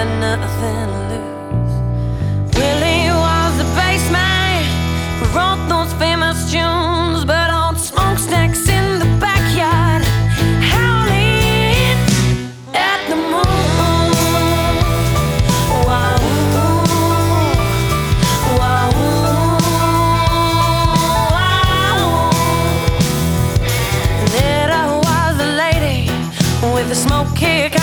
had nothing to lose. Willie was the bass man wrote those famous tunes, but on smokestacks in the backyard, howling at the moon. Wow, wow, wow. And I was, a lady with a smoke kick.